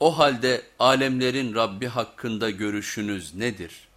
O halde alemlerin Rabbi hakkında görüşünüz nedir?